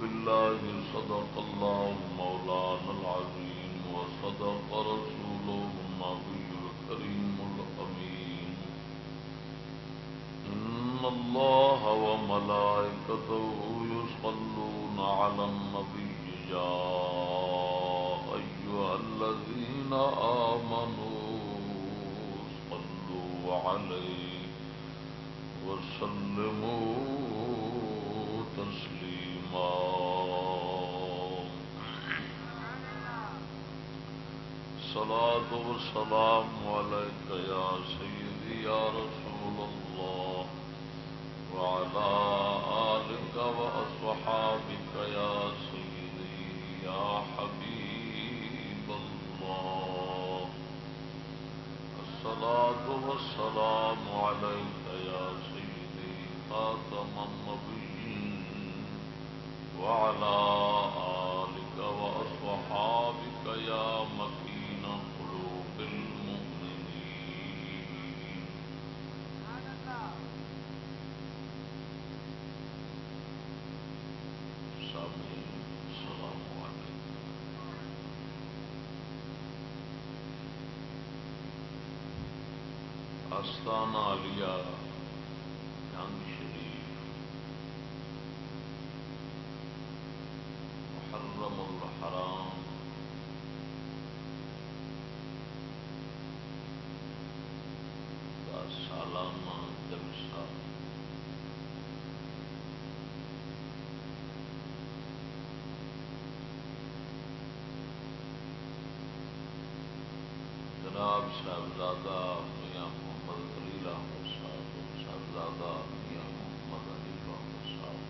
بالله صدق الله مولانا العظيم وصدق رسوله النبي الكريم الأمين. إن الله وملائكته يصلون على النبي. يا أيها الذين آمنوا صلوا عليه وسلموا تسليما. صلاة والسلام عليك يا سيدي، يا رسول الله، وعلى آلك وأصحابك يا سيدي، يا حبيب الله. الصلاة والسلام عليك يا سيدي خاتم النبيين وعلى آلك وأصحابك يا مكين قلوب المؤمنين سامعين السلام عليكم آستانہ علیہ جنگ شریف محرم الحرام کا سالانہ جلسہ جناب صاحبزادہ میاں محمد خلیل احمد صاحب اور صاحبزادہ میاں محمد علی احمد صاحب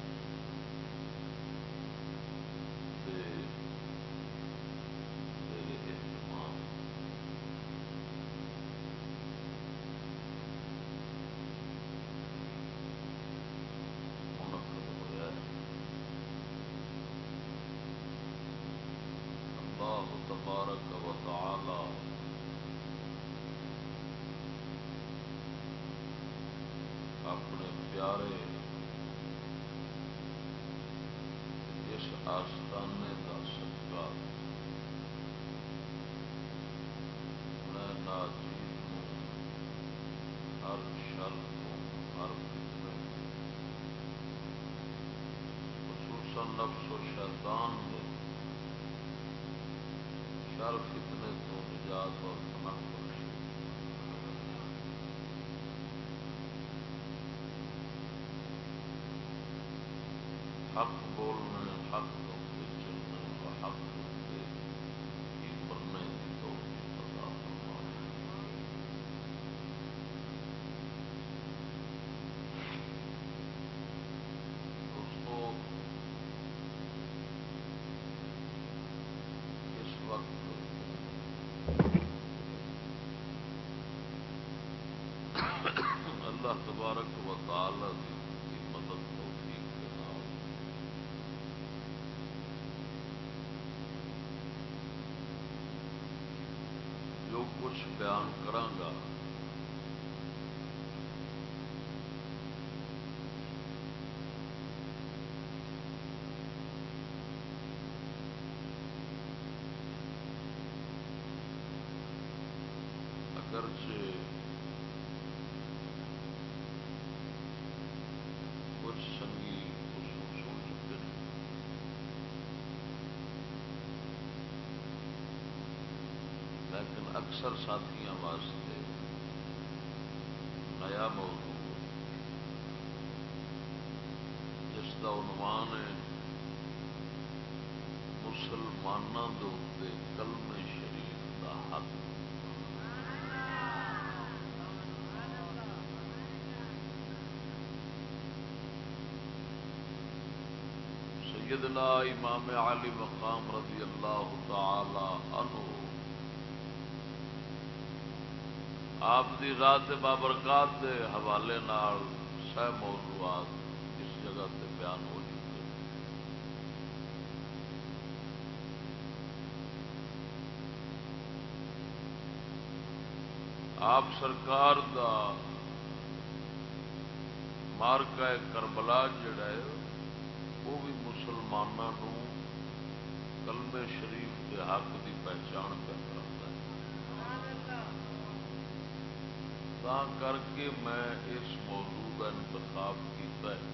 دے میرے اہتمام منعقد ہوا ہے اللہ تبارک و تعالی اپنے پیارے اس آستانے کا صدقہ میں ناچیز ہوں ہر شر کو ہر فتنے خصوصاً نفس و شیطان میں شر فتنے تو نجات اور پناہ بخشے حق بولنا حق چلنا حق کے ہی بننے کی توفیق عطا فرمائے دوستو اس وقت اللہ تبارک و تعالی کی مدد توفیق کے نام جو کچھ بیان کرانگا اگرچہ کچھ سنگی خصوص ہو چکے ہیں لیکن اکثر ساتھیاں واسطے نیا موضوع جس کا عنوان ہے مسلمانوں کے اتنے شریف کا حق۔ سیدنا امام علی مقام رضی اللہ تعالی عنہ آپ دی رات بابرکات کے حوالے نال سہ موضوعات اس جگہ سے بیان ہو چکے آپ سرکار دا مارکا کربلا جڑا ہے، وہ بھی مسلمانوں کلمے شریف کے حق کی پہچان پہ کرتا کر کے میں اس موضوع کا انتخاب کیتا ہے۔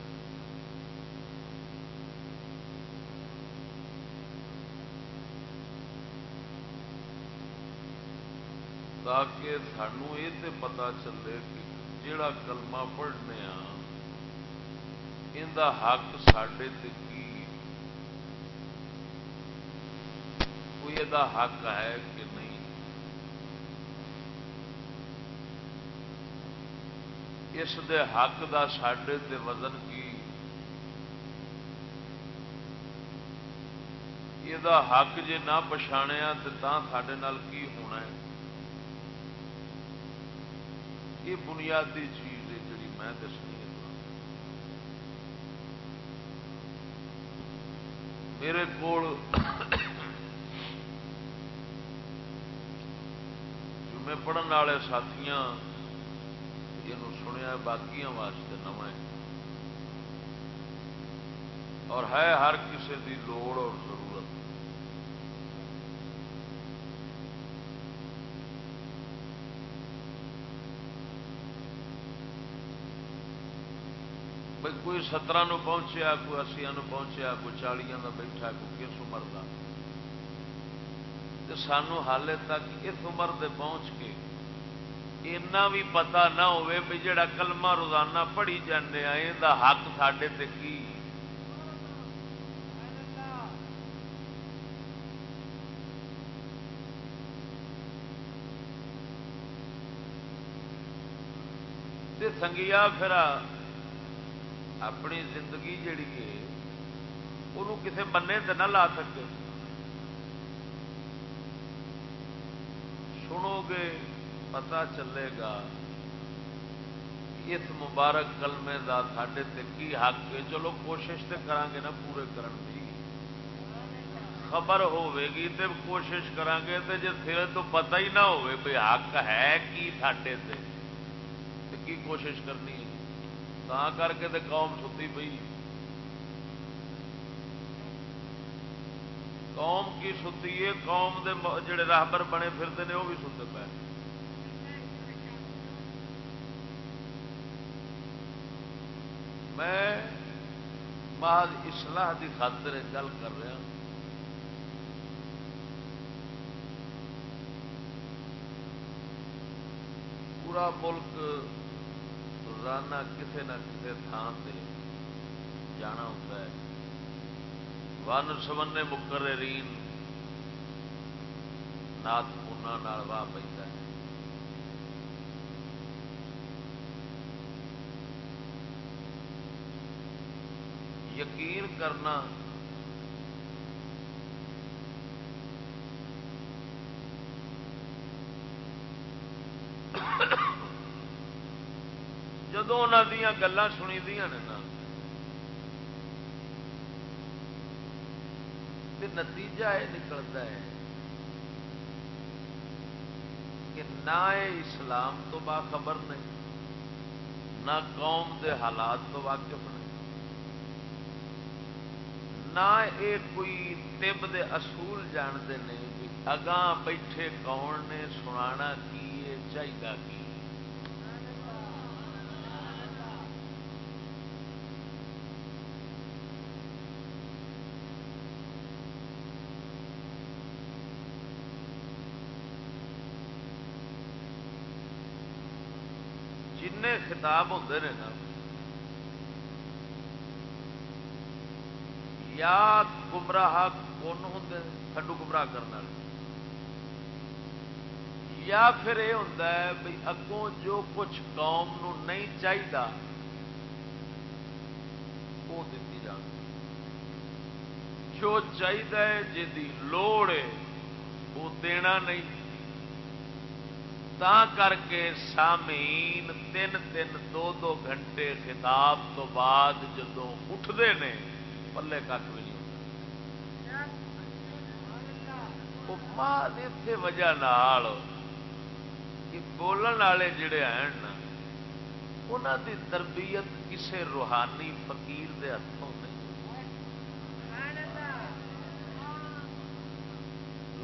تاکہ سانو یہ تو پتا چلے کہ جڑا کلمہ پڑھنے ہاں ان حق سڈے کی؟ کوئی یہ حق ہے کہ نہیں اس دے حق دا سڈے تے وزن کی؟ یہ دا حق جے نہ پچھاڑیا تو سڈے کی ہونا ہے؟ یہ بنیادی چیز ہے جی میں دسنی ہے میرے کو جمے پڑھن والے ساتھی یہ سنیا باقی واسطے نو اور ہے ہر کسی کی لوڑ اور ضرورت۔ کوئی سترہ نو پہنچیا، کوئی اسیا نو پہنچیا، کوئی چالیا کا بیٹھا، کوئی کس عمر کا سانو حالے تک اس عمر دے پہنچ کے اینا بھی پتا نہ ہوئے بھی جڑا کلمہ روزانہ پڑھی جانے یہ حق سڈے کی سنگیا پھر اپنی زندگی جیڑی ہے وہ کسی بننے تو نہ لا سکتے سنو گے پتا چلے گا اس مبارک کلمے کا سڈے کی حق ہے۔ چلو کوشش تو کریں نا پورے کرن دی۔ خبر ہوے تو کوشش کریں گے تو جی سر تو پتہ ہی نہ ہوئے بھی حق ہے کی سڈے کی کوشش کرنی ہے؟ تا کر کے تو قوم ستی پی قوم کی ستی ہے، قوم دے جڑے راہبر بنے پھرتے ہیں وہ بھی ستے پے۔ میں محض اصلاح کی خاطر گل کر رہا پورا ملک روزانہ کسی نہ کسی تھان سے جانا ہوتا ہے۔ ون سمنے مقررین نات پونا واہ پہ یقین کرنا۔ جدو ان گلان سنی دیا نا نتیجہ یہ نکلتا ہے کہ نہ اسلام تو باخبر نہیں، نہ قوم دے حالات تو واقف نہیں۔ نہ یہ کوئی تب دے اصول جانتے ہیں اگاں بیٹھے کون نے سنا کی چاہیے کی؟ خطاب ہوتے ہیں نا یا گمراہ کون ہوں تھڈو گمراہ کرنے والے۔ یا پھر یہ ہوتا ہے بھائی اگوں جو کچھ قوم نو نہیں چاہیے وہ دیتی جان۔ جو چاہیے جی لوڑ ہے وہ دینا نہیں۔ تا کر کے سامین تین تین دو دو گھنٹے خطاب تو بعد جدو اٹھتے ہیں پلے کھ بھی نہیں ہوتا۔ وجہ بولن والے جڑے ہیں انہوں دی تربیت کسے روحانی فقیر دے ہاتھوں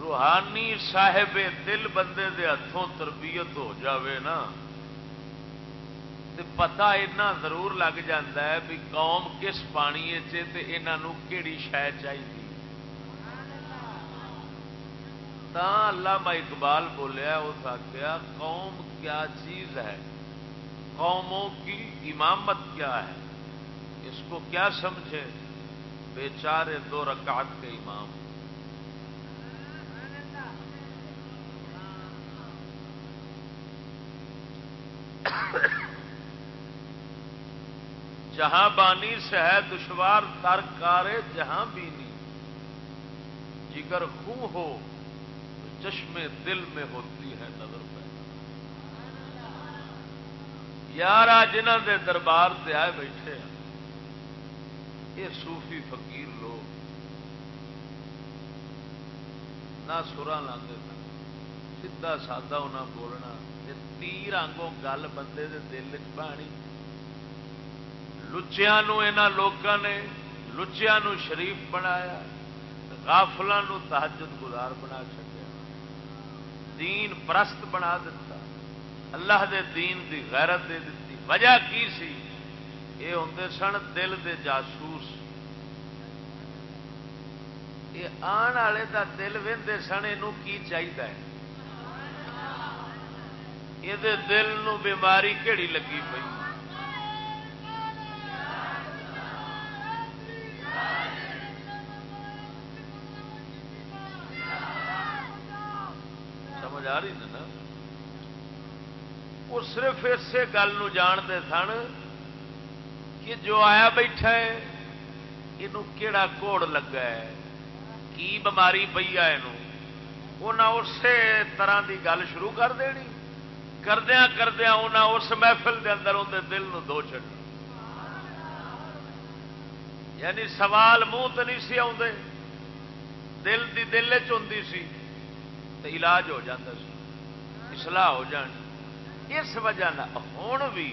روحانی صاحب دل بندے دے ہاتھوں تربیت ہو جاوے نا پتا اینا ضرور لگ جاتا ہے بھی قوم کس پانی کہڑی شہ چاہیے اللہ اقبال بولیا اس آخیا قوم کیا چیز ہے؟ قوموں کی امامت کیا ہے؟ اس کو کیا سمجھے؟ بیچارے دو رکعت کے امام۔ جہاں بانی سے ہے دشوار تر کارے جہاں بینی۔ جگر خوں ہو تو چشمے دل میں ہوتی ہے نظر پہ یار جنہ دے دربار سے آئے بیٹھے ہیں، یہ صوفی فقیر لوگ۔ نہ سرا لاندے سیدا سادہ انہیں بولنا تیر آنگوں گل بندے دے دل چانی لچیا لوگوں نے لچیا شریف بنایا غافلوں تحجد گزار بنا چکیا دین پرست بنا دیتا اللہ دے دین دی غیرت دے دیتی وجہ کی سی؟ یہ ہوں سن دل دے جاسوس۔ یہ آن والے دا دل وے سن یہ کی چاہیے یہ دل نو بیماری کہڑی لگی پی صرف اسی گل جانتے سن کہ جو آیا بیٹھا ہے یہ کہڑا کوڑ لگا ہے؟ کی بماری پی ہے یہ اسی طرح کی گل شروع کر دینی۔ کردیا کردیا انہیں اس محفل دے اندر اندر دل نو دو چڑ یعنی سوال منہ تو نہیں سی آدھے دل کی دل سی علاج ہو جاتا سی۔ اصلاح ہو جانی۔ اس وجہ ہوں بھی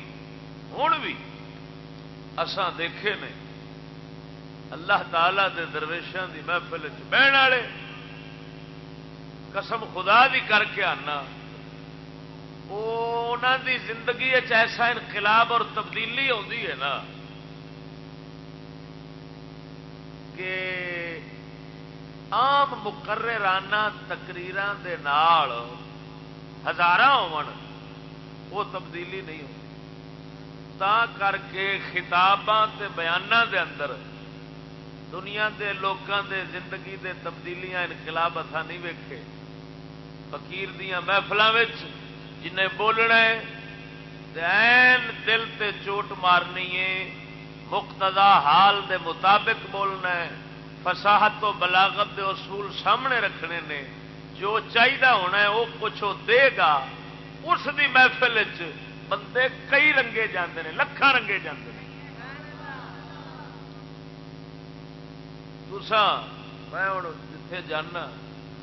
ہوں بھی اسان دیکھے نے، اللہ تعالی دے درویشوں دی محفل بہن والے، قسم خدا دی کر کے آنا دی زندگی ایسا انقلاب اور تبدیلی آتی ہے نا کہ آم مقررانہ تقریر ہزار ہو تبدیلی نہیں ہوتی۔ تا کر کے خطاباں بیاناں دے اندر دنیا دے لوگوں دے زندگی دے تبدیلیاں انقلاب اتنا نہیں ویکھے۔ فقیر دیا محفلوں جنہیں بولنا ہے دل تے چوٹ مارنی ہے مقتدا حال دے مطابق بولنا ہے۔ فساحت و بلاغت دے اصول سامنے رکھنے نے جو چاہیے ہونا ہے، وہ کچھ دے گا۔ اس دی محفل بندے کئی رنگے جاندے ہیں لکھان رنگے جاندے ہیں تسا میں ہوں جتھے جانا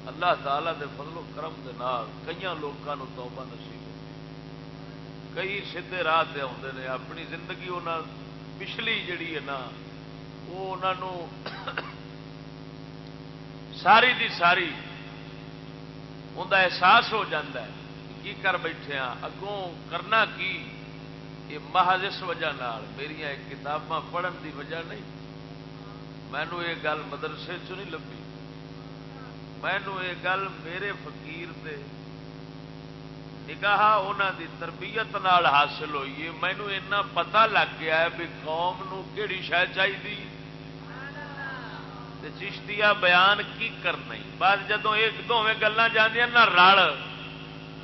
اللہ تعالی دے فضل و کرم دے نال کئی لوگوں توبہ نصیب کئی سیدے راہ سے آتے ہیں اپنی زندگی انہوں پچھلی جڑی ہے نا، وہ انہوں ساری دی ساری ان احساس ہو جاتا ہے۔ کی کر بیٹھے ہاں اگوں کرنا کی؟ یہ محض اس وجہ میری کتاباں پڑھن دی وجہ نہیں۔ مینو یہ گل مدرسے چ نہیں لبھی؟ مینو یہ گل میرے فقیر دے۔ نگاہ انہوں دی تربیت نال حاصل ہوئی ہے مینو ایسا پتا لگ گیا ہے بھی قوم نو کہڑی شہ چاہیے چشتیا بیان کی کرنا بعد جدو ایک دونیں گلیں جانیا نہ رل۔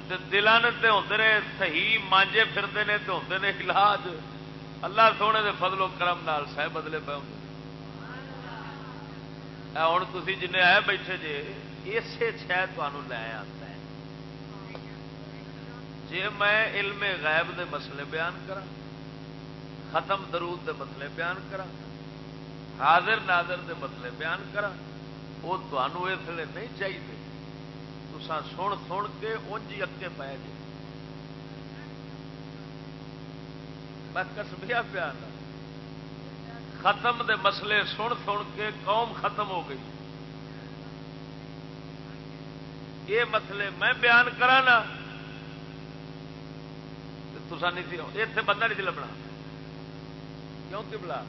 دلان تے ہوتے نے، صحیح مانجے پھرتے ہیں تو ہوتے نے علاج۔ اللہ سونے دے فضل و کرم نال سہ بدلے پہ ہوں ہوں تھی جن آئے بیٹھے جے اسی شہ تمہوں لے آتا ہے۔ جی میں علم غیب دے مسئلے بیان کرا ختم درود دے مسئلے بیان کرا حاضر ناظر دے مسئلے بیان کرا وہ تمہوں اس لیے نہیں چاہیے تو سن سن کے انج اگے پی جائے میں کسبیا پیا ختم دے مسئلے سن سن کے قوم ختم ہو گئی۔ یہ مسئلے میں بیان کرا نا تسا نہیں تھی اتنے بندہ نہیں لبنا کیوں کہ بلا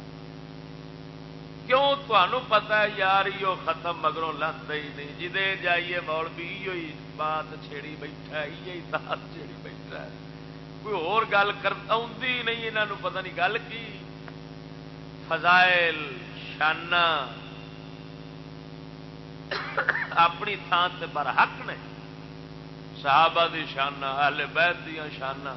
کیوں تمہوں پتا یار یہ ختم مگروں لگتا ہی نہیں۔ جی جائیے مول بھی ہوئی بات چھیڑی بیٹھا ہی دات چھیڑی بیٹھا ہے۔ کوئی اور گل کر نہیں یہاں پتہ نہیں گل کی۔ فضائل، شانہ، اپنی تھان سے پر حق نے۔ صحابہ دی شانہ، اہل بیت دیا شانہ،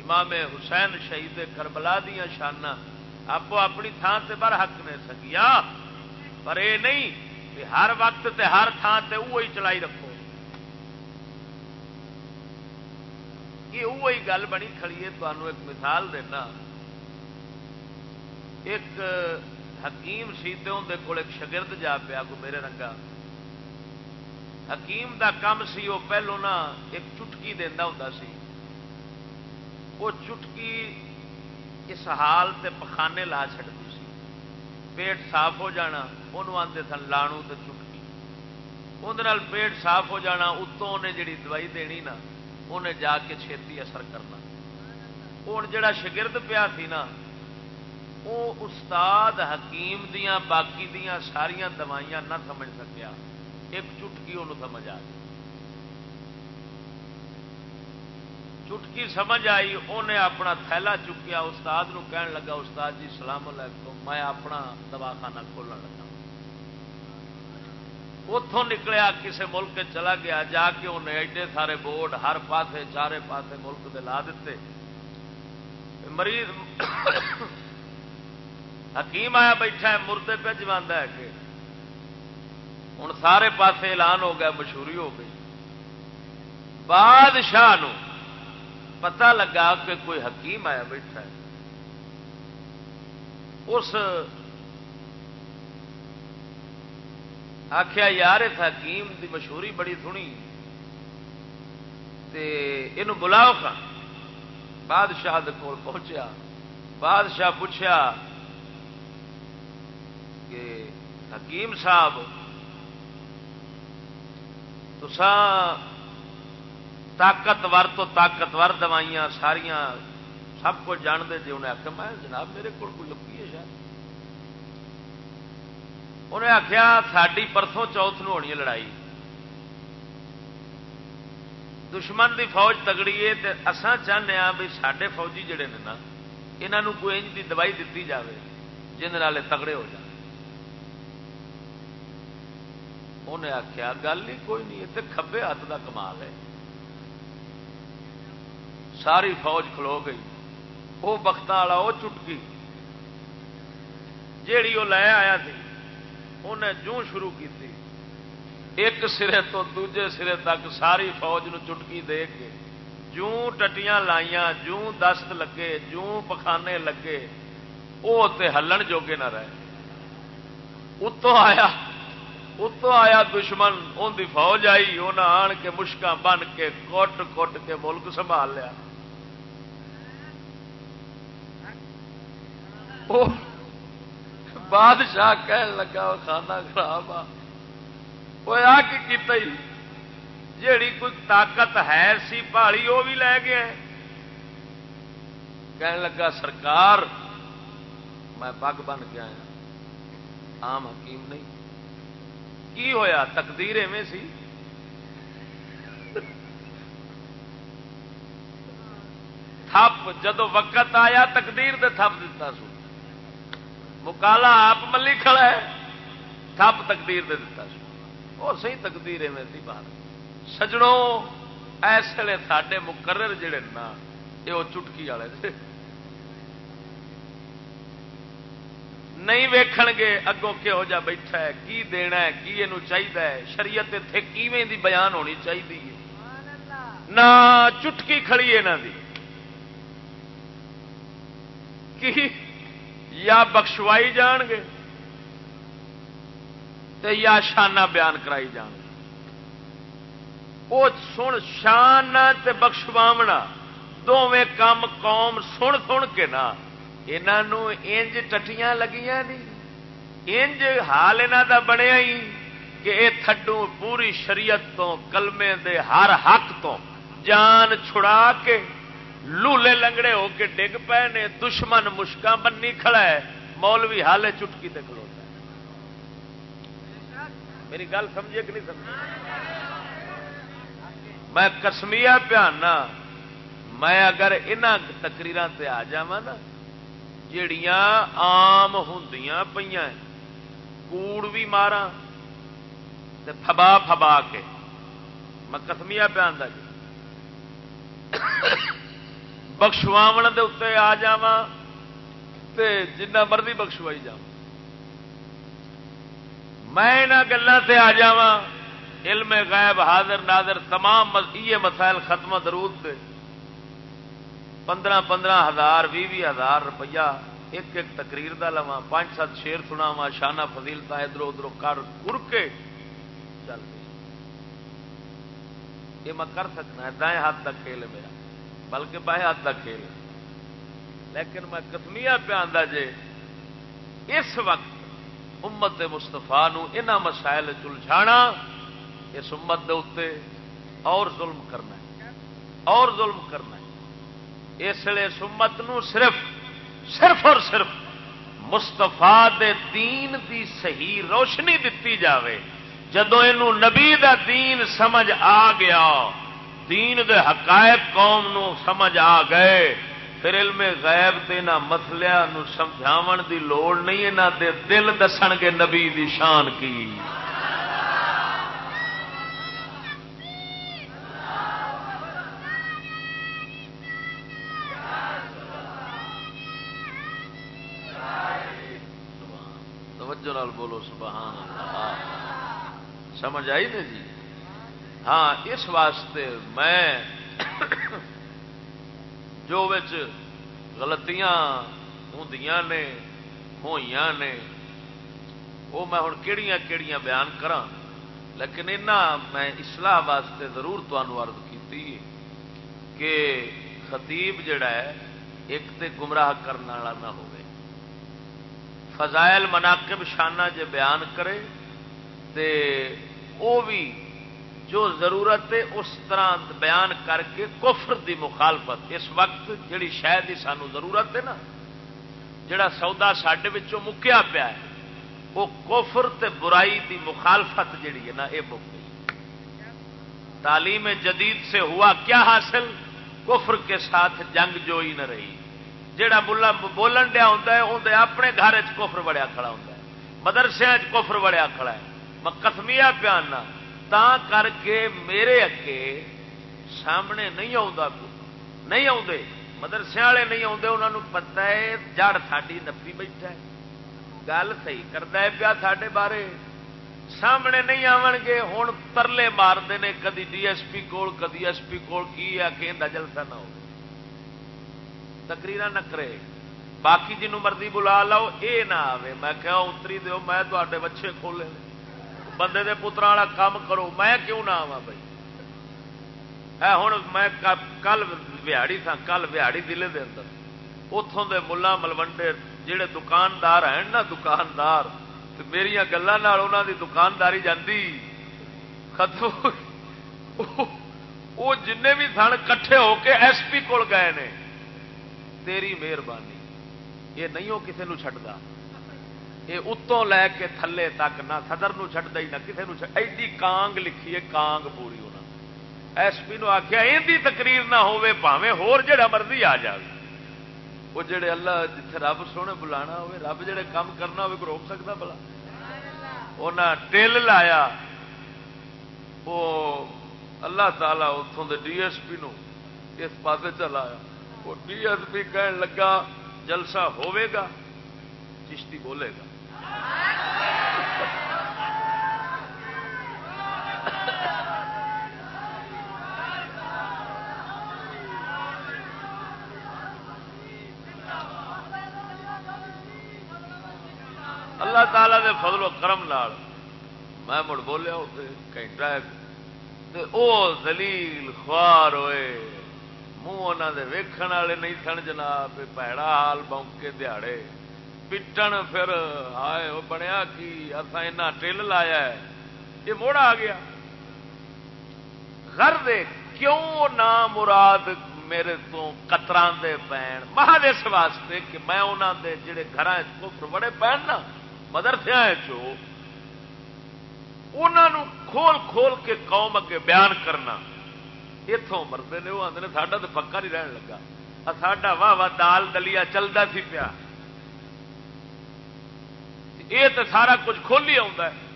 امام حسین شہید کربلا دیا شانہ۔ آپ اپنی تھان سے بر حق نے سکیا پر یہ نہیں کہ ہر وقت تے ہر تھان سے وہی چلائی رکھو۔ یہ وہی گل بنی کھڑی ہے تمہوں ایک مثال دینا۔ ایک حکیم سی اندر کول ایک شگرد جا پیا کو میرے رنگا۔ حکیم دا کام سی وہ پہلو نا ایک چٹکی دینا ہوں سی۔ وہ چٹکی اس حال تے پخانے لا چڑتی سی۔ پیٹ صاف ہو جانا انہوں آتے سن لانو تے چٹکی اندر پیٹ صاف ہو جانا، اتوں انہیں جڑی دوائی دینی نا، انہیں جا کے چھتی اثر کرنا۔ ہوں جڑا شگرد پیا تھی نا وہ استاد حکیم دیا باقی دیا ساریا دوائیاں نہ سمجھ سکیا۔ ایک چٹکی انہوں سمجھ آ گئی۔ چٹکی سمجھ آئی انہیں اپنا تھیلا چکیا، استاد نو کہن لگا، استاد جی سلام علیکم، میں اپنا دواخانہ کھولنا لگا۔ اتوں نکلیا کسی ملک چلا گیا، جا کے انہیں ایڈے سارے بورڈ ہر پاسے، چارے پاسے ملک دے لا دیتے مریض حکیم آیا بیٹھا ہے، مردے پہ جما ہے کہ ہوں سارے پاسے اعلان ہو گیا، مشہوری ہو گئی۔ بادشاہ نو پتا لگا کہ کوئی حکیم آیا بیٹھا ہے۔ اس آخیا یار، اس حکیم دی مشہوری بڑی سنی۔ یہ بلاؤ کا بادشاہ کول پہنچیا۔ بادشاہ پوچھا کہ حکیم صاحب تسان طاقتور تو طاقتور دوائیاں ساریاں سب کچھ جانتے جی انہیں آخیا میں جناب میرے کو کوئی لکی ہے شاید؟ انہیں آخیا ساری پرسوں چوتھ نو ہونی لڑائی۔ دشمن دی فوج تگڑی ہے اسان چاہتے ہاں بھی سڈے فوجی جڑے نے نا یہاں کوئی انج دی دوائی دیتی جاوے جن تگڑے ہو جائے انہیں آخیا گل ہی کوئی نہیں اتنے کبے ہاتھ کا کمال ہے۔ ساری فوج کھلو گئی۔ وہ بخت والا وہ چٹکی جیڑی وہ لے آیا تھی انہیں جو شروع کی تھی ایک سرے تو دوجے سرے تک ساری فوج نو چٹکی دے کے جوں ٹٹیاں لائیاں، جوں دست لگے، جوں پخانے لگے، وہ ہلن جوگے نہ رہے۔ اتوں آیا۔ اتوں آیا دشمن ان دی فوج آئی انہیں آن کے مشکا بن کے کٹ کٹ کے ملک سنبھال لیا۔ بادشاہ کہن لگا کھانا خراب آ۔ جیڑی کوئی طاقت ہے سی پہاڑی وہ بھی لے گیا کہن لگا، سرکار، میں پگ بن کے آیا عام حکیم نہیں۔ کی ہویا؟ تقدیر ایویں سی۔ تھپ جدو وقت آیا تقدیر دے تھپ دیتا سو۔ مکالا آپ ملی کھڑا ہے، تھپ تقدیر دے دیتا سو۔ اور صحیح تقدیر ایویں سی بات سجڑوں اس لیے سڈے مقرر جڑے نا، یہ چٹکی والے تھے نہیں ویکھن گے اگوں کہہو جا بیٹھا ہے کی دینا ہے کی یہ چاہیے شریعت اتنے کیویں دی بیان ہونی چاہیے نہ چٹکی کھڑی یہاں کی؟ یا بخشوائی جان گے تے یا شانہ بیان کرائی جان گے۔ وہ سن شان تے بخشواونا دونیں کام قوم سن سن کے نا۔ انہوں انج ٹٹیاں لگیاں نہیں۔ انج حال یہاں دا بنیا ہی کہ اے تھڈو پوری شریعت تو کلمے دے ہر حق تو جان چھڑا کے لولے لنگڑے ہو کے ڈگ پے نے، دشمن مشکا بنی کھڑا ہے۔ مولوی حالے چٹکی تے کھلوتا ہے۔ میری گل سمجھے کہ نہیں سمجھے؟ میں کسمیا پیانا، میں اگر ان تکریر آ جا نا جڑیاں آم ہوں پہ کوڑ بھی مارا تھبا فبا کے۔ میں کسمیا پیا جی۔ بخشواو دے اتنے آ جا جنہ مرضی بخشوائی جا میں یہاں گلوں سے آ جا علم غائب حاضر، ناظر، تمام یہ مسائل ختم درود دے۔ پندرہ پندرہ ہزار بھی بھی ہزار روپیہ ایک ایک تقریر دا لوا پانچ سات شیر سنا وا شانہ فضیلتا ادھر ادھر کر، گر کے چل یہ میں کر سکنا دائیں ہاتھ تک کھیل میرا، بلکہ بائیں ہاتھ تک کھیل لیکن میں کسمیا پہ جے، اس وقت امت مستفا نہ مسائل چلجھانا اس امت دے اور ظلم کرنا ہے۔ اور ظلم کرنا ہے۔ اس لیے اس امت نو صرف صرف اور صرف مستفا دین دی صحیح روشنی دتی جاوے۔ جدو یہ نبی دا دین سمجھ آ گیا، دین دے حقائق قوم نو سمجھ آ گئے، پھر علم غیب تے نہ مسلیا سمجھاو دی لوڑ نہیں یہاں دے دل دسن گے نبی دی شان کی۔ نال بولو سبحان اللہ۔ سمجھ آئی نا جی؟ ہاں اس واسطے میں جو غلطیاں ہوں نے ہوئی نے، وہ میں ہوں کہڑی کہڑی بیان کرا لیکن میں اصلاح واسطے ضرور تمہوں کی کہ خطیب جڑا ہے، ایک تے گمراہ کرنے والا نہ ہو فضائل مناقب شانہ جے بیان کرے تے او بھی جو ضرورت ہے اس طرح بیان کر کے کفر دی مخالفت، اس وقت جڑی شاید ہی سانو ضرورت ہے نا، جڑا سودا سڈے مکیا پیا ہے وہ کفر تے برائی دی مخالفت جڑی ہے نا یہ مک گئی تعلیم جدید سے ہوا کیا حاصل؟ کفر کے ساتھ جنگ جو ہی نہ رہی۔ جہا ملا بولن دیا ہوتا ہے اندر اپنے گھر چفر بڑیا کھڑا ہوتا ہے۔ مدرسے چفر بڑیا کھڑا ہے۔ میں کسمیا پیانا تا کر کے میرے اگے سامنے نہیں آ نہیں آتے مدرسے والے نہیں آتے انہوں نے پتا ہے، جڑ ساری نپی بیٹھا ہے۔ گل صحیح کرتا ہے پیا سڈے بارے۔ سامنے نہیں آن گے ہوں ترلے مارتے ہیں کدی ڈی ایس پی کول، کدی ایس پی کول، کی آ کہ جلسہ نہ ہو۔ تکریر نہ کرے باقی جنوں مرضی بلا لو یہ نہ آئے میں کیا اتری دو میں تے بچے کھولے بندے دے پترا والا کام کرو میں کیوں نہ آوا بھائی ہوں میں کل وہاڑی تھا کل وہاڑی دلے دے اندر اتوں دے ملا ملوڈے جہے دکاندار ہیں نا دکاندار میرا گلوں دی دکانداری جاندی ختم وہ جن بھی سن کٹھے ہو کے ایس پی کول گئے نے تیری مہربانی۔ یہ نہیں وہ کسی چڈتا یہ اتوں لے کے تھلے تک نہ سدر چڈتا ہی نہ کسی ایڈی کانگ لکھی ہے، کانگ پوری ہونا ایس پی نو آخیا یہ تقریر نہ ہوے پاوے ہور جڑا مرضی آ جائے وہ جڑے اللہ جتھے رب سونے بلانا ہوے رب جڑے کام کرنا ہوے روک سکتا بلا انہیں ٹل لایا۔ وہ اللہ تعالی اتوں کے ڈی ایس پی نو اس پاس چلایا۔ وہ بی ادبی کہنے لگا، جلسہ ہوے گا؟ چشتی بولے گا۔ اللہ تعالی دے فضل و کرم نال میں مڑ بولیا اسے گھنٹہ وہ دلیل خوار ہوئے۔ منہ انہوں دے ویکھن والے نہیں سن جناب پیڑا حال بونکے دیہڑے پٹن پھر آئے وہ بنیا کی؟ اصا اینا ٹل لایا ہے۔ یہ موڑ آ گیا۔ گھر کیوں نہ مراد میرے تو قطران دے پین مہاد اس واسطے کہ میں انہوں دے جڑے گھر کفر بڑے پین نا مدرسے چو انہوں کھول کھول کے قوم اگے بیان کرنا۔ اتوں مرتے نے، وہ آدھے ساڈا تو پکا نہیں رہن لگا۔ ساڈا واہ واہ دال دلیا چلتا سی پیا۔ یہ تو سارا کچھ کھول ہی آتا ہے۔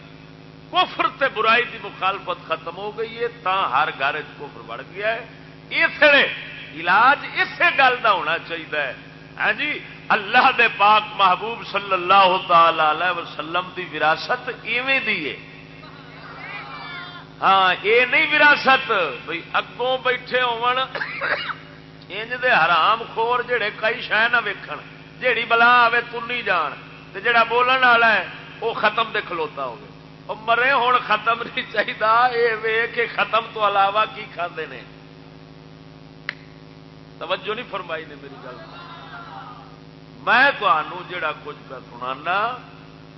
کفر تے برائی دی مخالفت ختم ہو گئی ہے تا ہر گھر کفر بڑھ گیا ہے۔ اس علاج اسی گل کا ہونا چاہیے ہاں جی اللہ دے پاک محبوب صلی اللہ تعالی وسلم دی وراثت ایویں دی ہے۔ ہاں یہ نہیں وراثت۔ بھائی اگوں بیٹھے ہوج دے حرام خور جڑے کئی شہ نہ ویکھن۔ جیڑی بلا آئے تنی جان، تے جڑا بولن والا ہے وہ ختم دے کھلوتا ہوگا مرے ہوں ختم نہیں چاہیے یہ وے کہ ختم تو علاوہ کی کھانے نے؟ توجہ نہیں فرمائی نے میری گل۔ میں جڑا کچھ پہ سنا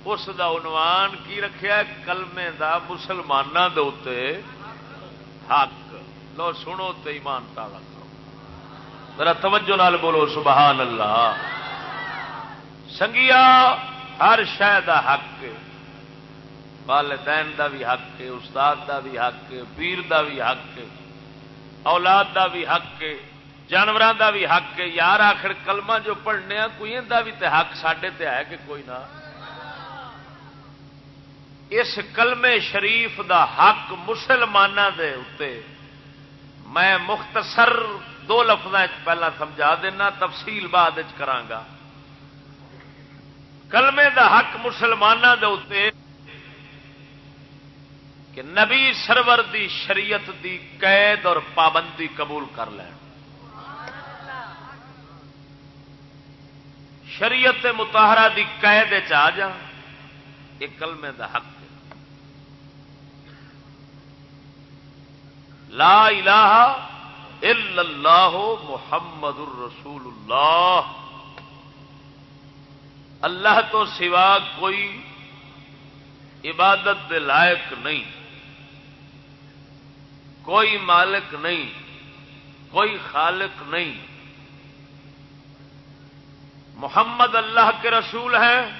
اس دا عنوان کی رکھیا کلمے دا مسلمانوں دے حق۔ لو سنو تو ایمان تالا کرو۔ میرا توجہ نال بولو، سبحان اللہ۔ سنگیا، ہر شہ دا حق والدین دا بھی حق ہے، استاد دا بھی حق ہے، پیر دا بھی حق ہے، اولاد دا بھی حق ہے جانوروں دا بھی حق ہے۔ یار آخر کلمہ جو پڑھنے کوئی دا بھی تے حق سڈے تے ہے کہ کوئی نہ۔ اس کلمے شریف دا حق مسلمانوں دے اتے میں مختصر دو لفظ پہلا سمجھا دینا، تفصیل بعد کرانگا کلمے دا حق مسلمانوں دے اتے کہ نبی سرور دی شریعت دی قید اور پابندی قبول کر لین۔ شریعت متحرہ دی قید آ جا، یہ کلمے دا حق ہے لا الہ الا اللہ محمد الرسول اللہ اللہ تو سوا کوئی عبادت دے لائق نہیں، کوئی مالک نہیں، کوئی خالق نہیں۔ محمد اللہ کے رسول ہے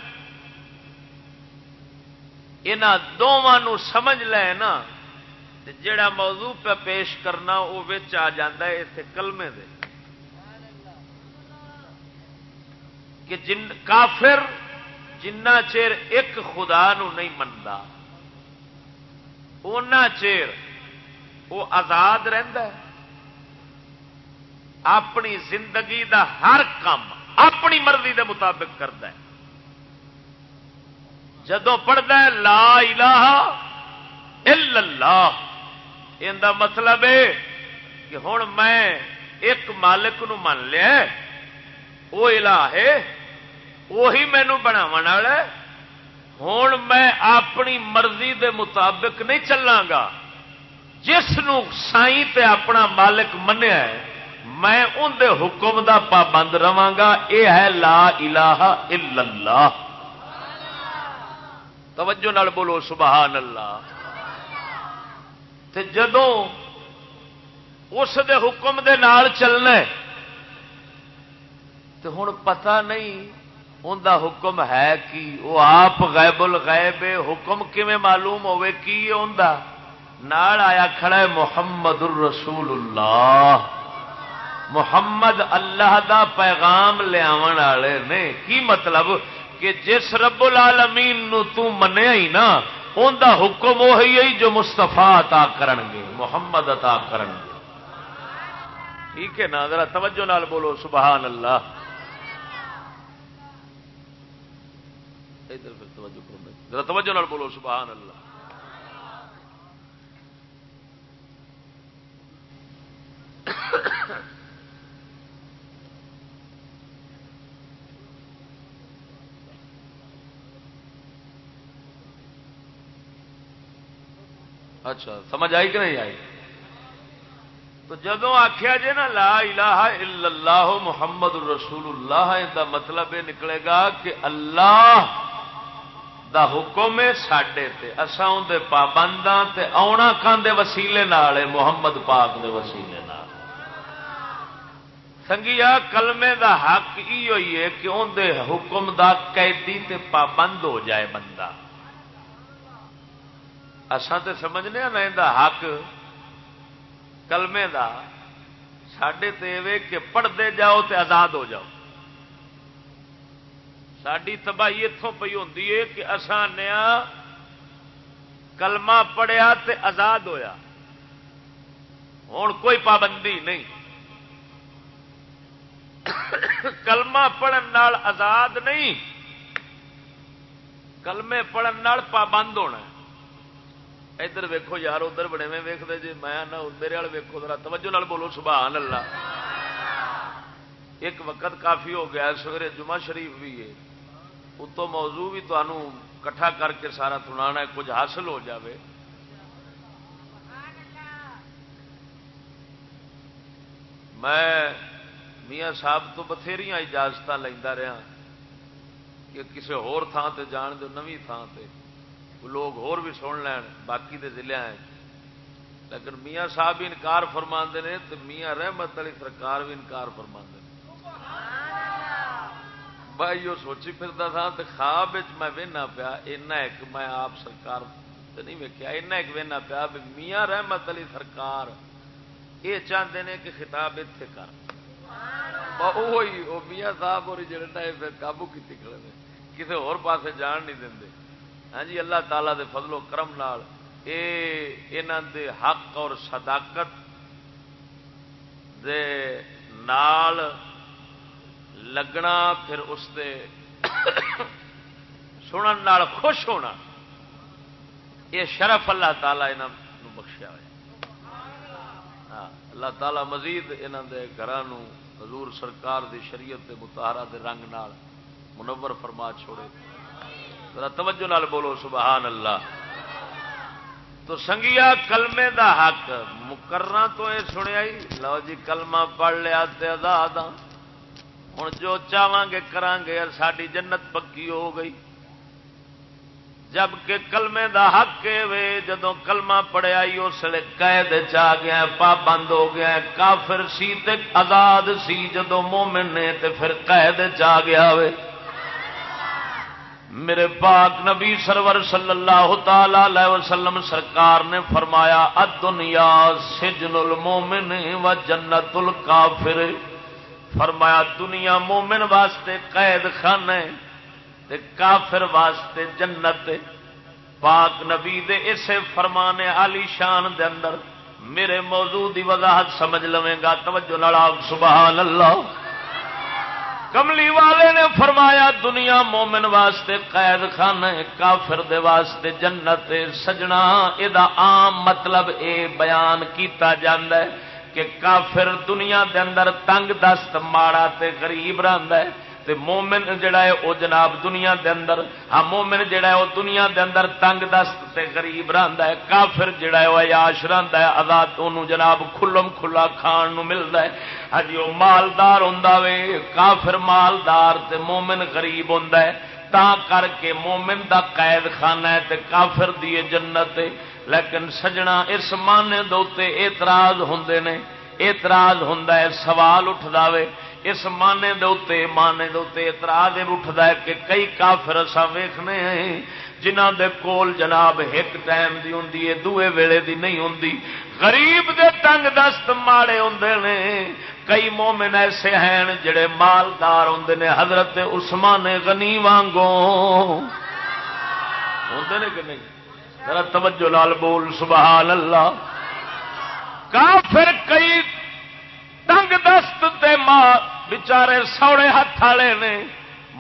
ان دونوں سمجھ لے نا۔ جڑا موضوع پہ پیش کرنا وہ آ ہے اسے کلمے دے۔ کہ جن کافر جنہ چیر ایک خدا نو نہیں منتا اُنہ چیر وہ آزاد رہتا ہے۔ اپنی زندگی دا ہر کام اپنی مرضی دے مطابق کرتا ہے۔ جدو پڑھتا ہے لا الہ الا اللہ ان دا مطلب ہے کہ ہوں میں ایک مالک نو من لیا وہ الہ ہے، وہی مینو بناو ہوں میں اپنی مرضی دے مطابق نہیں چلاں گا۔ جس سائی تے اپنا مالک منیا ہے، میں اندر حکم دا پابند رہا یہ ہے لا الہ الا اللہ۔ توجہ نال بولو سبحان اللہ۔ تے جدوں اس دے حکم دے نال چلنا تو ہوں پتہ نہیں ان دا حکم ہے کہ وہ آپ غیب الغیب، حکم کیویں معلوم ہوے کی ان دا؟ نال آیا کھڑا ہے محمد الرسول اللہ۔ محمد اللہ دا پیغام لیا والے نے۔ کی مطلب؟ کہ جس رب العالمین نو تو منیا ہی نا ان دا حکم وہی ہے جو مستفا عطا کرن گے، محمد عطا کرن گے۔ ٹھیک ہے نا؟ ذرا توجہ نال بولو، سبحان اللہ۔ ادھر پھر توجہ کرو ذرا توجہ نال بولو، سبحان اللہ۔ اچھا سمجھ آئی کہ نہیں آئی؟ تو جدو آخیا جی نا، لا الہ الا اللہ محمد رسول اللہ دا مطلب یہ نکلے گا کہ اللہ دا حکم ہے سڈے اسا اندر پابنداں آنا کان دے وسیلے نال محمد پاک دے وسیلے نال۔ سنگیا کلمے دا حق ہی ہوئی ہے کہ اندر حکم دا قیدی تے پابند ہو جائے بندہ۔ اسان تے سمجھنے نا حق، کلمے دا سڈے تے کہ پڑھتے جاؤ تے آزاد ہو جاؤ۔ ساری تباہی اتوں پی ہوں کہ اسان نیا کلمہ پڑھیا تے آزاد ہویا۔ ہوں کوئی پابندی نہیں۔ کلمہ پڑھن آزاد نہیں۔ کلمے پڑھن پابند ہونا۔ ادھر ویکو یار، ادھر بڑے میں ویکتے جی میں میرے والے ویکو ذرا، توجہ نال بولو، سبحان اللہ۔ ایک وقت کافی ہو گیا، سویرے جمعہ شریف بھی ہے۔ اتو موضوع بھی تمہوں کٹھا کر کے سارا تنا کچھ حاصل ہو جاوے۔ میں میاں صاحب تو بتھیری اجازت لینا رہا کہ کسی ہور تھان تے جان دو نوی تھان تے۔ لوگ ہور بھی سن لین، باقی دے ضلع لیکن میاں صاحب بھی انکار فرما نے تو میاں رحمت علی سرکار بھی انکار فرما بھائی وہ سوچی پھرتا تھا تو خواب میں وہنا پیا، اینا ایک میں آپ سرکار تو نہیں ویکیا اینا ایک وہنا پیا بھی میاں رحمت علی سرکار یہ چاہتے ہیں کہ خطاب اتنے کر۔ میاں صاحب اور جڑے قابو کی کھڑے کسی ہور پاسے جان نہیں دیں ہاں جی اللہ تعالی دے فضل و کرم نال اے دے حق اور صداقت دے نال لگنا، پھر اس دے سنن نال خوش ہونا یہ شرف اللہ تعالی یہاں بخشیا ہوا ہاں اللہ تعالی مزید یہاں دے گھروں حضور سرکار دی شریعت دے متحرہ دے رنگ نال منور فرما چھوڑے۔ توجہ نال بولو، سبحان اللہ۔ تو سنگیا کلمے دا حق مکرنا تو یہ سنیا ہی۔ لو جی کلمہ پڑھ لیا آزاد ہوں جو چاہاں گے کران گے۔ ساری جنت پکی ہو گئی۔ جبکہ کلمے دا حق وے جدو کلمہ پڑیا اس لیے قید چ گیا، پابند ہو گیا۔ کافر سی تے آزاد سی جدو مومن نے تے پھر قید چ گیا وے۔ میرے پاک نبی سرور صلی اللہ تعالی وسلم سرکار نے فرمایا دنیا سجن المومن و جنت الکافر. فرمایا، دنیا مومن واسطے قید خان تے کافر واسطے جنت پاک نبی دے اسے فرمانے علی شان دے اندر میرے موضوع دی وضاحت سمجھ لویں گا، توجہ لڑا سبحان اللہ۔ کملی والے نے فرمایا، دنیا مومن واسطے قید خان کافر دے واسطے، جنت سجنا یہ عام مطلب اے بیان کیتا ہے کہ کافر دنیا دے اندر تنگ دست، ماڑا تے غریب رہندا ہے۔ تے مومن جڑا ہے او جناب دنیا دے اندر ہاں مومن جڑا ہے او دنیا دے اندر تنگ دست تے غریب رہندا ہے، کافر جڑا ہے، او عیاش رہندا ہے، آزاد اونوں جناب کھلم کھلا کھان نو ملدا ہے۔ ہاں جی او مالدار ہوندا وے، کافر مالدار تے مومن غریب ہوندا ہے۔ تا کر کے مومن دا قید خانہ ہے تے کافر دی جنت ہے۔ لیکن سجنا اس مانے دے اعتراض ہوندے نے، اعتراض ہوندا ہے، سوال اٹھدا وے۔ اس مانے دے مانے دے اعتراض اٹھتا ہے کہ کئی کافر اصا ویخنے ہیں جنہ دے کول جناب ایک ٹائم دی ہوں دوے ویلے دی نہیں ہوں غریب دے تنگ دست ماڑے ہوں نے، کئی مومن ایسے ہیں جڑے مالدار ہوں نے، حضرت عثمان غنی وانگو ہوں نے کہ نہیں؟ ذرا توجہ لال بول، سبحان اللہ۔ کافر کئی تنگ دست تے ماں بچارے سوڑے ہاتھ والے نے۔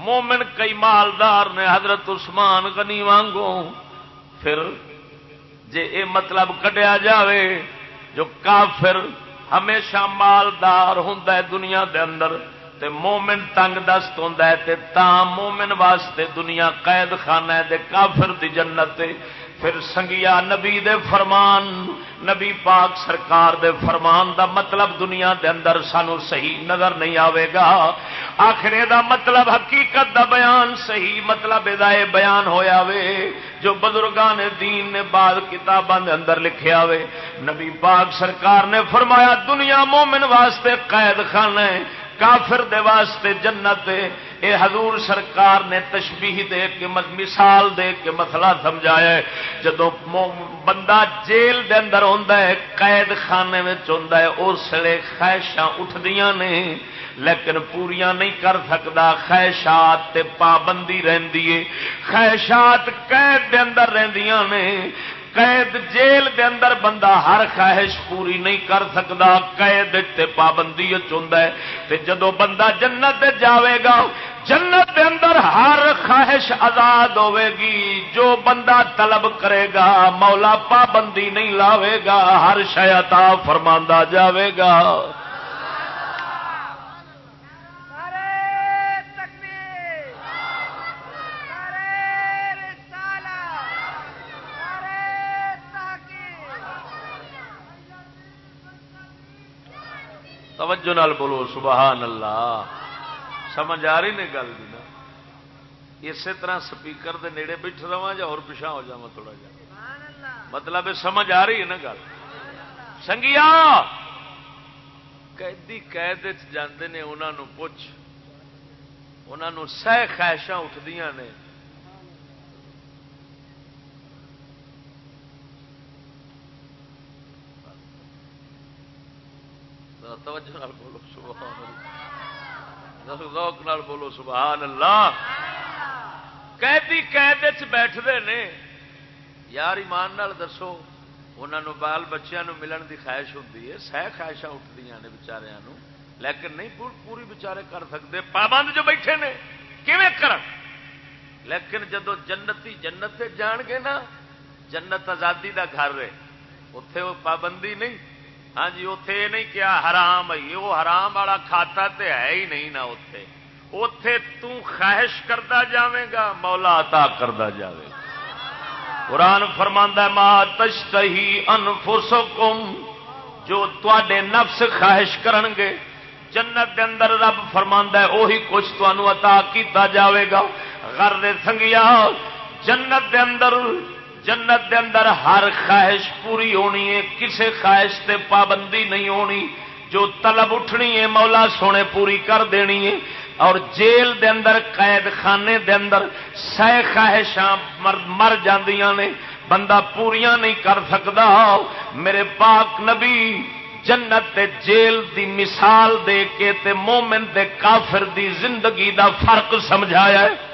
مومن کئی مالدار نے حضرت عثمان غنی وانگو۔ پھر جے اے مطلب کٹیا جاوے، جو کافر ہمیشہ مالدار ہوں دنیا دے اندر، تے مومن تنگ دست ہوں تا مومن واسطے دنیا قید خانہ دے کافر دی جنت پھر سنگیا نبی دے فرمان، نبی پاک سرکار دے فرمان دا مطلب دنیا دے اندر سانو صحیح نظر نہیں آئے گا۔ آخر دا مطلب حقیقت دا بیان صحیح مطلب یہ بیان ہویا وے، جو بزرگان دین نے بعد کتاباں دے اندر لکھیا وے۔ نبی پاک سرکار نے فرمایا، دنیا مومن واسطے قید خان ہے۔ کافر دے واسطے جنت اے حضور سرکار نے تشبیح دے کے مثال دے کے مسئلہ سمجھایا ہے۔ جدو بندہ جیل دے اندر ہوندا ہے قید خانے میں ہوندا ہے، اس لیے خواہشاں اٹھدیاں نے۔ لیکن پوریا نہیں کر سکتا خواہشات تے پابندی رہندی ہے۔ خواہشات قید دے اندر رہندیاں نے۔ قید جیل دے اندر بندہ ہر خواہش پوری نہیں کر سکتا قید تے پابندی ہے۔ تے جدو بندہ جنت جاوے گا، جنت دے اندر ہر خواہش آزاد ہوے گی۔ جو بندہ طلب کرے گا، مولا پابندی نہیں لاوے گا، ہر شاید فرما جاوے گا۔ توجہ نال بولو، سبحان اللہ۔ سمجھ آ رہی نے گل بھی نا؟ اسی طرح سپیکر دے نیڑے بیٹھ رہا یا اور پچھا ہو جا تھوڑا جا۔ مطلب سمجھ آ رہی ہے نا گل؟ سنگیا! قیدی قید جانے نے انہوں پوچھ۔ انہوں سہ خواہشاں اٹھدیاں نے۔ توجہ نال بولو، سبحان اللہ۔ ذوق نال بولو، سبحان اللہ۔ قیدی قید بیٹھتے نے۔ یار ایمان نال دسو انہوں بال بچیاں ملن دی خواہش ہوتی ہے۔ سہ خواہشاں اٹھتی نے بچاریا لیکن نہیں پوری بچارے کر سکتے پابند جو بیٹھے نے، کیویں کر لیکن جدو جنتی جنت جان گے نا، جنت آزادی دا گھر ہے۔ اتے وہ پابندی نہیں۔ ہاں جی اتے یہ نہیں کیا حرام ہے وہ حرام والا کھاتا تے ہے ہی نہیں نا اتے اتے تواہش کرتا جاوے گا، مولا عطا کرتا جاوے۔ گا قرآن فرماندہ ما تشتہی انفسکم جو تے نفس خواہش کرن گے جنت دے اندر رب فرماندہ ہے وہی کچھ تمہوں عطا کیتا جاوے گا۔ غر سنگیا، جنت دے اندر جنت دے اندر ہر خواہش پوری ہونی ہے، کسے خواہش تے پابندی نہیں ہونی، جو طلب اٹھنی ہے، مولا سونے پوری کر دینی ہے۔ اور جیل دے اندر قید خانے دے اندر سہ خواہشاں مر مر جاندیاں نے، بندہ پوریا نہیں کر سکتا میرے پاک نبی، جنت تے جیل دی مثال دے کے تے مومن تے کافر دی زندگی دا فرق سمجھایا ہے۔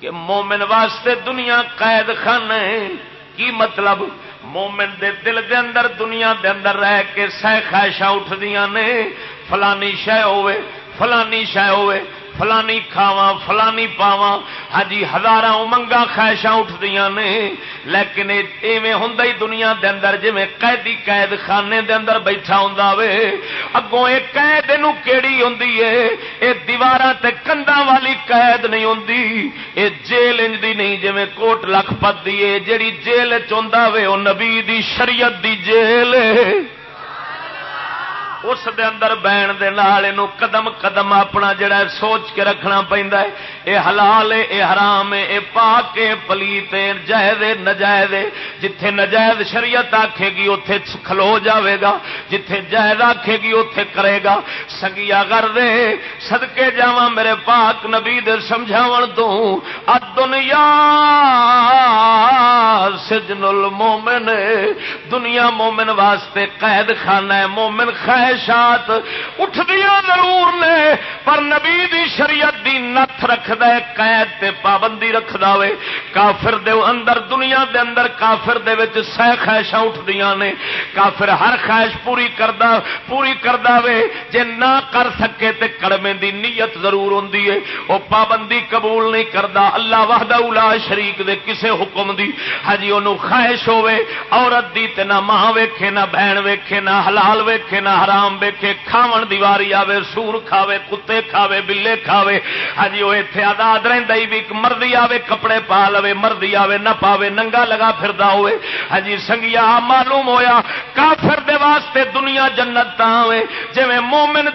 کہ مومن واسطے دنیا قید خان ہے۔ کی مطلب؟ مومن دے دل دے اندر، دنیا دے اندر رہ کے سہ خواہشاں اٹھدیاں نے۔ فلانی شہ ہوے فلانی شہ ہوے فلانی کھاوا فلانی پاوا ہاں جی ہزار امنگا خواہشاں اٹھدیا نے۔ لیکن ایویں ہوں دنیا دے اندر جی قیدی قید خانے دے اندر بیٹھا ہوں وے۔ اگوں یہ قید کیڑی ہوں یہ دیوار تے کندا والی قید نہیں ہوں یہ جیل انج دی نہیں جی کوٹ لکھ پت دی جیڑی جیل چاہتا وے وہ نبی دی شریعت دی جیل اس دے اندر بہن دے نال قدم قدم اپنا جڑا سوچ کے رکھنا پہنتا ہے۔ اے حلال ہے اے حرام اے پاک ہے پلیت جائز نجائز جتھے نجائز شریعت آکھے گی، اوتھے کھلو جاوے گا۔ جتھے جائز آکھے گی، اوتھے کرے گا۔ سنگیا کر دے صدقے جاواں میرے پاک نبی دے سمجھاون تو۔ دنیا سجن المومن دنیا مومن واسطے قید خانہ ہے مومن خیر خواہشات اٹھدیا ضرور نے، پر نبی دی شریعت دی نت رکھد قید تے پابندی رکھد وے۔ کافر دے اندر، دنیا دے اندر کافر دے وچ سہ خواہشاں اٹھدیاں نے۔ کافر ہر خواہش پوری کردا پوری کردا وے۔ جے نہ کر سکے تے کڑمے دی نیت ضرور ہوندی ہے۔ او پابندی قبول نہیں کردا اللہ وحدہ الا شریک دے کسے حکم دی۔ ہجی اونوں خواہش ہوے عورت دی تے نہ ماں ویکھے، نہ بہن ویکھے، نہ حلال ویکھے، نہ حرام حرام ویکے کھاون دیواری آوے، سور کھاوے، کتے کھاوے، بلے کھاوے۔ ہاں جی وہ اتنے آزاد رہتا ہی بھی مردی آوے، کپڑے پا لو مردی آوے، نہ پاوے، ننگا لگا پھر ہوئے۔ ہاں جی، سنگیا، معلوم ہویا، کافر دے واسطے دنیا جنت تا ہوئے۔ جی مومن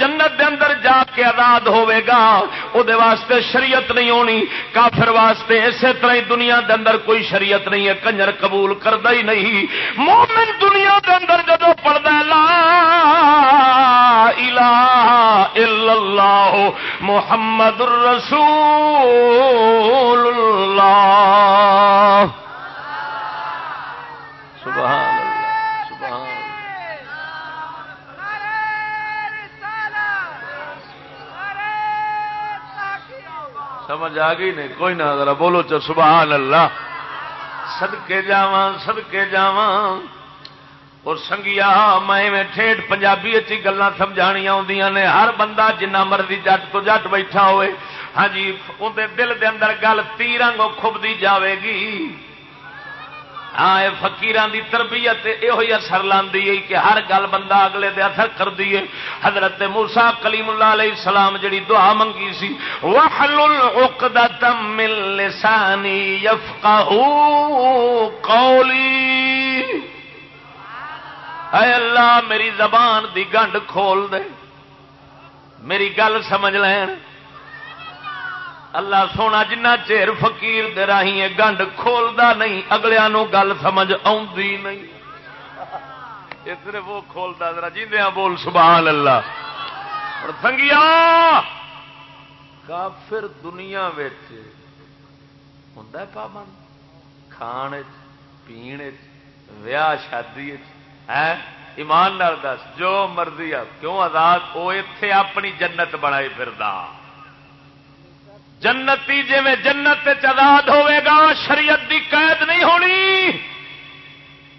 جنت دے اندر جا کے آزاد ہوئے گا، او دے واسطے شریعت نہیں ہونی۔ کافر واسطے اسی طرح ہی دنیا دے اندر کوئی شریعت نہیں ہے، کنجر قبول کرتا ہی نہیں۔ مومن دنیا دے اندر جدو پڑھتا لا الہ الا اللہ محمد الرسول اللہ سبحان سمجھ آ گئی نہیں؟ کوئی نہ، ذرا بولو چو سبحان اللہ. سدکے جاواں سدکے جاواں. اور سنگیا، میں ٹھیٹ پنجابی اچھی گلا سمجھانیا آدی نے۔ ہر بندہ جنہ مرضی جٹ تو جٹ بیٹھا ہوئے ہاں جی اندر دل دے اندر گل تیرنگ کھبدی جاوے گی۔ ہاں یہ فکیران دی تربیت یہ اثر لاندی کہ ہر گل بندہ اگلے دے اثر کر دیے حضرت موسا کلیم اللہ علیہ السلام جڑی دعا منگی سی وحلل عقدۃ من لسانی یفقهوا قولی اے اللہ، میری زبان دی گنڈ کھول دے۔ میری گل سمجھ لین۔ اللہ سونا، جنہ چیر فقیر دے راہی گنڈ کھولدا نہیں اگلیا گل سمجھ آئی نہیں۔ وہ کھولتا ذرا جیندیا بول، سبحان اللہ۔ اور سنگیا کافر دنیا ہوں پابند۔ کھان پینے ویاہ شادی ہے? ایمان دس، جو مرضی آ، کیوں آزاد؟ وہ اتے اپنی جنت بنائی پھر جنتی جی میں جنت آزاد ہوے گا، شریعت دی قید نہیں ہونی۔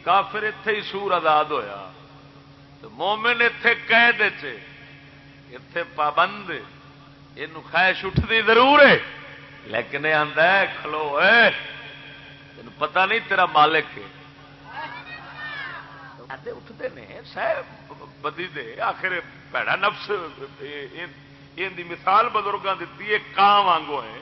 کافر اتے ہی سور آزاد ہویا۔ تو مومن اتے قید اتے پابند یہ خواہش اٹھتی ضرور ہے۔ لیکن یہ آتا ہے، کھلو ہے تین پتا نہیں تیرا مالک اٹھتے ہیں سہ بدی دے، آخر پیڑا نفس یہ مثال بزرگوں دیتی ہے کان وانگو ہے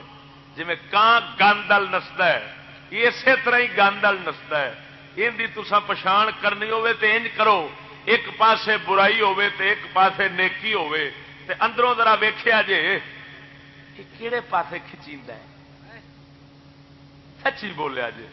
جی کان گاندل نستا ہے اسی طرح ہی گاندل نستا ہے۔ یہ تسا پچھان کرنی ہوے تو انج کرو۔ ایک پاسے برائی ہوے تو ایک پاسے نیکی ہوے تے اندروں ذرا ویخیا جے یہ کہڑے پاسے کھچی سچی بولیا جی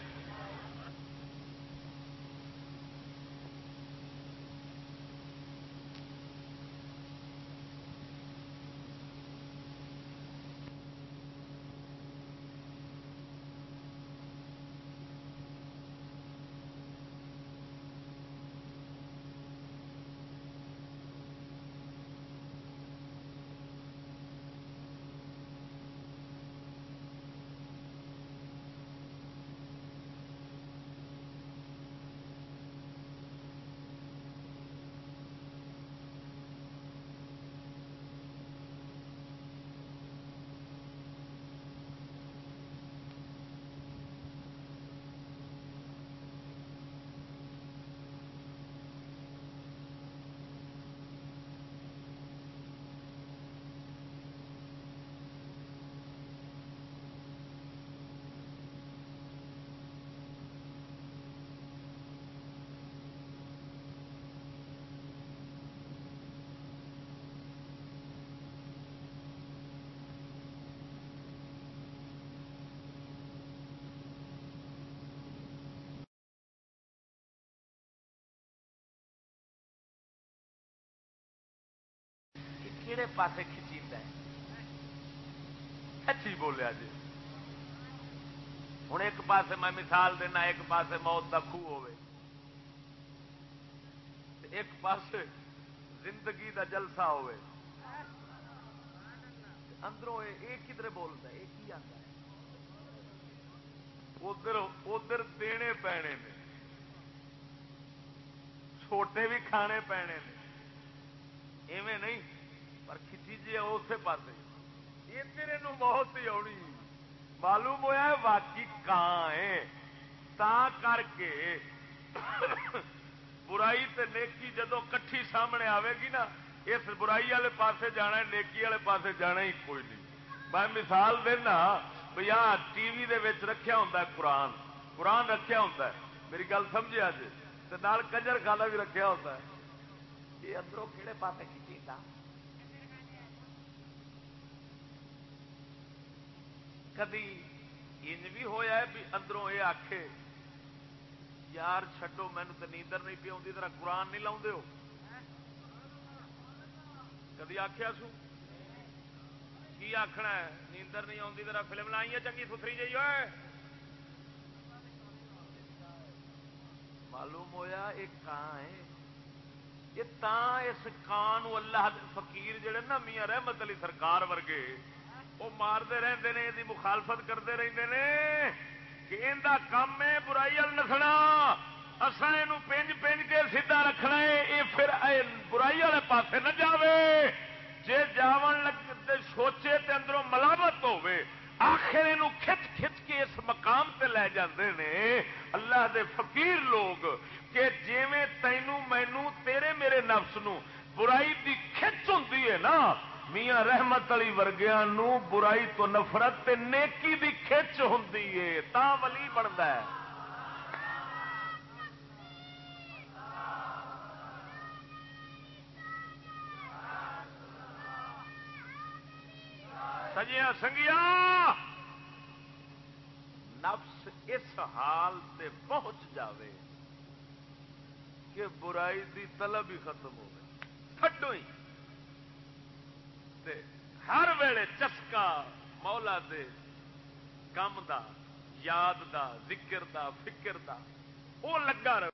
کہڑے پاسے کھچی سچی بولیا جی ہوں ایک پاسے میں مثال دینا ایک پاسے موت کا خوہ ایک پاسے زندگی دا جلسہ ہوئے اندروں یہ کدھر بولتا ہے یہ آتا ہے ادھر ادھر دینے پینے میں چھوٹے بھی کھانے پینے ایویں نہیں پر کھچی جی اسی پاس یہ تیرے نو بہت ہی آنی معلوم ہوا واقعی کان ہے تا کر کے برائی تے نیکی جدو کٹھی سامنے آئے گی نا اس برائی والے پاسے جانا ہے نیکی والے پاسے جانا ہی کوئی نہیں میں مثال دینا بھائی آ ٹی وی رکھا ہوں قرآن قرآن رکھا ہوں میری گل سمجھا جی نال کجر خالا بھی رکھا ہوتا ہے یہ اندروں کہڑے پاس کی کدی انج بھی ہویا ہے بھی اندروں یہ آخے یار چھڈو مینو تو نیندر نہیں پی آتی طرح قرآن نہیں لاؤ ہو کدی آخیا سو کی آخنا ہے؟ نیندر نہیں آتی طرح فلم لائی ہے چنگی ستری جی ہوئے۔ معلوم ہویا ایک کان ہے، یہ تا اس کان اللہ فقیر جڑے نا میاں رحمت علی سرکار ورگے۔ وہ مارتے رہتے ہیں یہ مخالفت کرتے رہتے ہیں کہ اندر کام ہے برائی وال نسنا۔ اصا یہ پنج پنج کے سیدا رکھنا ہے یہ پھر برائی والے پاسے نہ جائے جی جاون لگ سوچے تے اندروں ملاوت ہوے آخر یہ کھچ کھچ کے اس مقام تے لے جاندے نے۔ اللہ دے فقیر لوگ، کہ جیویں تینوں مینو، تیرے میرے نفس نو برائی دی کھچ ہوں نا میاں رحمت علی ورگیا برائی تو نفرت تے نیکی دی کھچ ہوں تا ولی بنتا ہے۔ سجیا سنگیا نفس اس حال سے پہنچ جاوے کہ برائی دی طلب ہی ختم ہو گئی کھڈو ہی۔ ہر ویلے چسکا مولا دے کم دا، یاد دا، ذکر دا، فکر دا، وہ لگا رہے